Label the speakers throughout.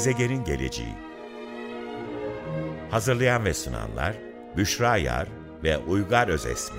Speaker 1: Gezegenin geleceği Hazırlayan ve sunanlar Büşra Yar ve Uygar Özesmi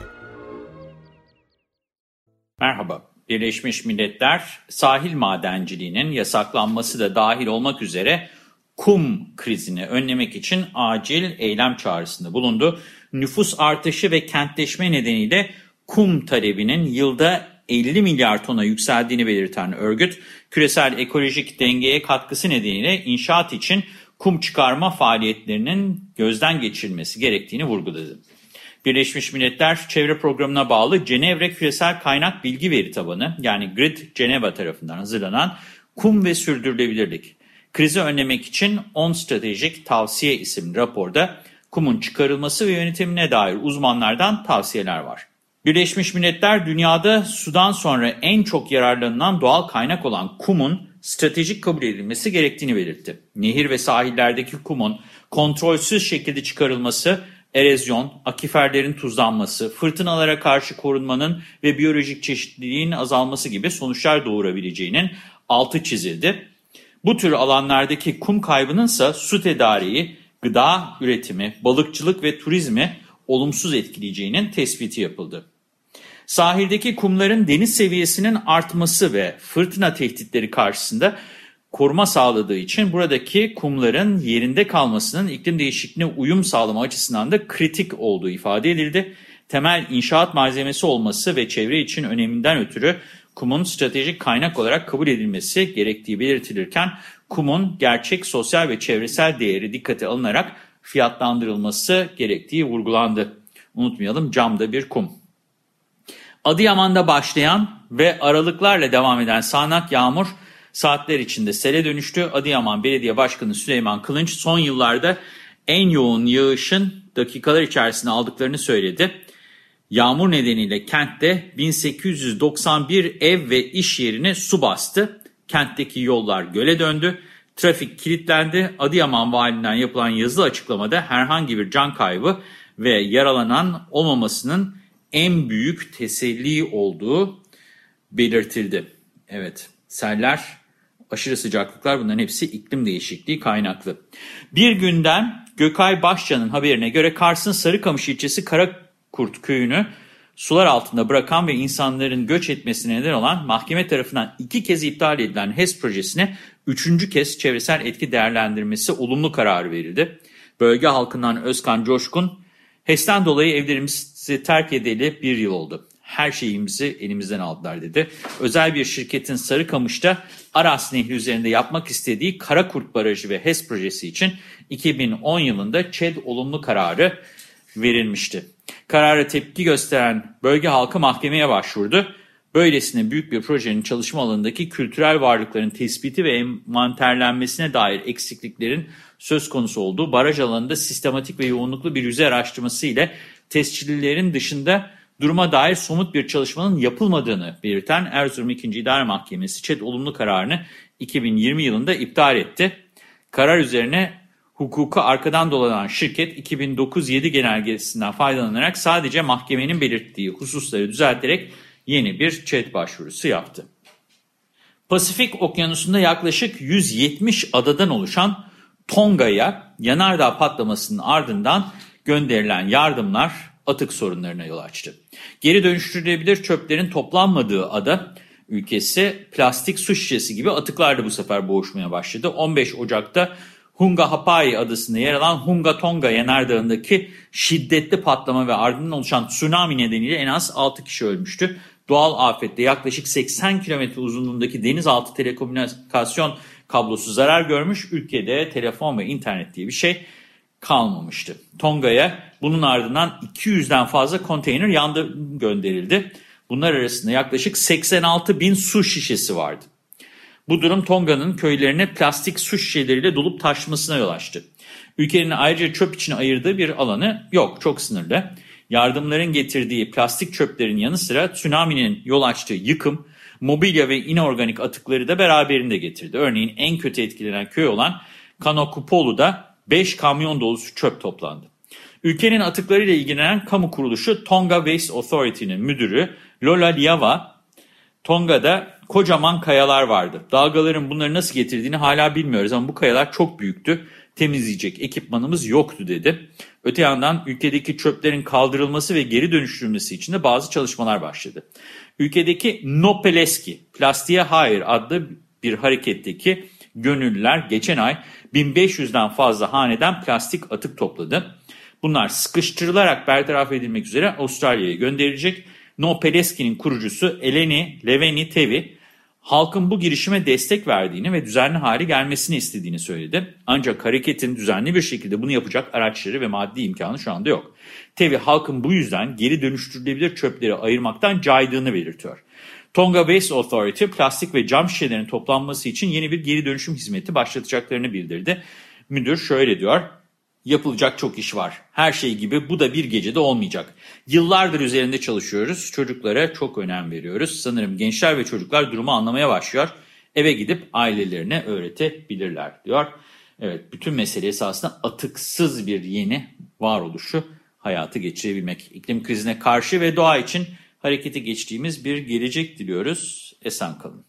Speaker 2: Merhaba. Birleşmiş Milletler sahil madenciliğinin yasaklanması da dahil olmak üzere kum krizini önlemek için acil eylem çağrısında bulundu. Nüfus artışı ve kentleşme nedeniyle kum talebinin yılda 50 milyar tona yükseldiğini belirten örgüt, küresel ekolojik dengeye katkısı nedeniyle inşaat için kum çıkarma faaliyetlerinin gözden geçirilmesi gerektiğini vurguladı. Birleşmiş Milletler Çevre Programı'na bağlı Cenevre Küresel Kaynak Bilgi Veri Tabanı yani GRID Ceneva tarafından hazırlanan Kum ve Sürdürülebilirlik, krizi önlemek için 10 stratejik tavsiye isimli raporda kumun çıkarılması ve yönetimine dair uzmanlardan tavsiyeler var. Birleşmiş Milletler dünyada sudan sonra en çok yararlanılan doğal kaynak olan kumun stratejik kabul edilmesi gerektiğini belirtti. Nehir ve sahillerdeki kumun kontrolsüz şekilde çıkarılması, erozyon, akiferlerin tuzlanması, fırtınalara karşı korunmanın ve biyolojik çeşitliliğin azalması gibi sonuçlar doğurabileceğinin altı çizildi. Bu tür alanlardaki kum kaybının ise su tedariği, gıda üretimi, balıkçılık ve turizmi olumsuz etkileyeceğinin tespiti yapıldı. Sahildeki kumların deniz seviyesinin artması ve fırtına tehditleri karşısında koruma sağladığı için buradaki kumların yerinde kalmasının iklim değişikliğine uyum sağlama açısından da kritik olduğu ifade edildi. Temel inşaat malzemesi olması ve çevre için öneminden ötürü kumun stratejik kaynak olarak kabul edilmesi gerektiği belirtilirken kumun gerçek sosyal ve çevresel değeri dikkate alınarak fiyatlandırılması gerektiği vurgulandı. Unutmayalım camda bir kum. Adıyaman'da başlayan ve aralıklarla devam eden sağanak yağmur saatler içinde sele dönüştü. Adıyaman Belediye Başkanı Süleyman Kılınç son yıllarda en yoğun yağışın dakikalar içerisinde aldıklarını söyledi. Yağmur nedeniyle kentte 1891 ev ve iş yerine su bastı. Kentteki yollar göle döndü. Trafik kilitlendi. Adıyaman Valiliğinden yapılan yazılı açıklamada herhangi bir can kaybı ve yaralanan olmamasının en büyük teselli olduğu belirtildi. Evet, seller, aşırı sıcaklıklar bunların hepsi iklim değişikliği kaynaklı. Bir günden Gökay Başcan'ın haberine göre Kars'ın Sarıkamış ilçesi Karakurt köyünü sular altında bırakan ve insanların göç etmesine neden olan mahkeme tarafından iki kez iptal edilen HES projesine üçüncü kez çevresel etki değerlendirmesi olumlu kararı verildi. Bölge halkından Özkan Coşkun, HES'ten dolayı evlerimizi terk edeli bir yıl oldu. Her şeyimizi elimizden aldılar dedi. Özel bir şirketin Sarıkamış'ta Aras Nehri üzerinde yapmak istediği Karakurt Barajı ve HES projesi için 2010 yılında ÇED olumlu kararı verilmişti. Karara tepki gösteren bölge halkı mahkemeye başvurdu. Böylesine büyük bir projenin çalışma alanındaki kültürel varlıkların tespiti ve envanterlenmesine dair eksikliklerin söz konusu olduğu baraj alanında sistematik ve yoğunluklu bir yüzey araştırması ile tescillilerin dışında duruma dair somut bir çalışmanın yapılmadığını belirten Erzurum 2. İdare Mahkemesi ÇED olumlu kararını 2020 yılında iptal etti. Karar üzerine hukuku arkadan dolanan şirket 2009-7 genelgesinden faydalanarak sadece mahkemenin belirttiği hususları düzelterek yeni bir ÇED başvurusu yaptı. Pasifik Okyanusu'nda yaklaşık 170 adadan oluşan Tonga'ya yanardağ patlamasının ardından gönderilen yardımlar atık sorunlarına yol açtı. Geri dönüştürülebilir çöplerin toplanmadığı ada ülkesi plastik su şişesi gibi atıklarla bu sefer boğuşmaya başladı. 15 Ocak'ta Hunga Hapai adasında yer alan Hunga Tonga yanardağındaki şiddetli patlama ve ardından oluşan tsunami nedeniyle en az 6 kişi ölmüştü. Doğal afette yaklaşık 80 kilometre uzunluğundaki denizaltı telekomünikasyon kablosu zarar görmüş. Ülkede telefon ve internet diye bir şey kalmamıştı. Tonga'ya bunun ardından 200'den fazla konteyner yandı gönderildi. Bunlar arasında yaklaşık 86 bin su şişesi vardı. Bu durum Tonga'nın köylerine plastik su şişeleriyle dolup taşmasına yol açtı. Ülkenin ayrıca çöp için ayırdığı bir alanı yok, çok sınırlı. Yardımların getirdiği plastik çöplerin yanı sıra tsunami'nin yol açtığı yıkım, mobilya ve inorganik atıkları da beraberinde getirdi. Örneğin en kötü etkilenen köy olan Kanokupolu'da 5 kamyon dolusu çöp toplandı. Ülkenin atıklarıyla ilgilenen kamu kuruluşu Tonga Waste Authority'nin müdürü Lola Liava, Tonga'da kocaman kayalar vardı. Dalgaların bunları nasıl getirdiğini hala bilmiyoruz ama bu kayalar çok büyüktü. Temizleyecek ekipmanımız yoktu dedi. Öte yandan ülkedeki çöplerin kaldırılması ve geri dönüştürülmesi için de bazı çalışmalar başladı. Ülkedeki No Peleski, Plastiğe Hayır adlı bir hareketteki gönüllüler geçen ay 1500'den fazla haneden plastik atık topladı. Bunlar sıkıştırılarak bertaraf edilmek üzere Avustralya'ya gönderilecek. No Peleski'nin kurucusu Eleni Leveni Tevi, halkın bu girişime destek verdiğini ve düzenli hale gelmesini istediğini söyledi. Ancak hareketin düzenli bir şekilde bunu yapacak araçları ve maddi imkanı şu anda yok. Tevi halkın bu yüzden geri dönüştürülebilir çöpleri ayırmaktan caydığını belirtiyor. Tonga Waste Authority plastik ve cam şişelerin toplanması için yeni bir geri dönüşüm hizmeti başlatacaklarını bildirdi. Müdür şöyle diyor. Yapılacak çok iş var. Her şey gibi bu da bir gecede olmayacak. Yıllardır üzerinde çalışıyoruz. Çocuklara çok önem veriyoruz. Sanırım gençler ve çocuklar durumu anlamaya başlıyor. Eve gidip ailelerine öğretebilirler diyor. Evet bütün mesele esasında atıksız bir yeni varoluşu hayatı geçirebilmek. İklim krizine karşı ve doğa için harekete geçtiğimiz bir gelecek diliyoruz. Esen kalın.